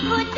put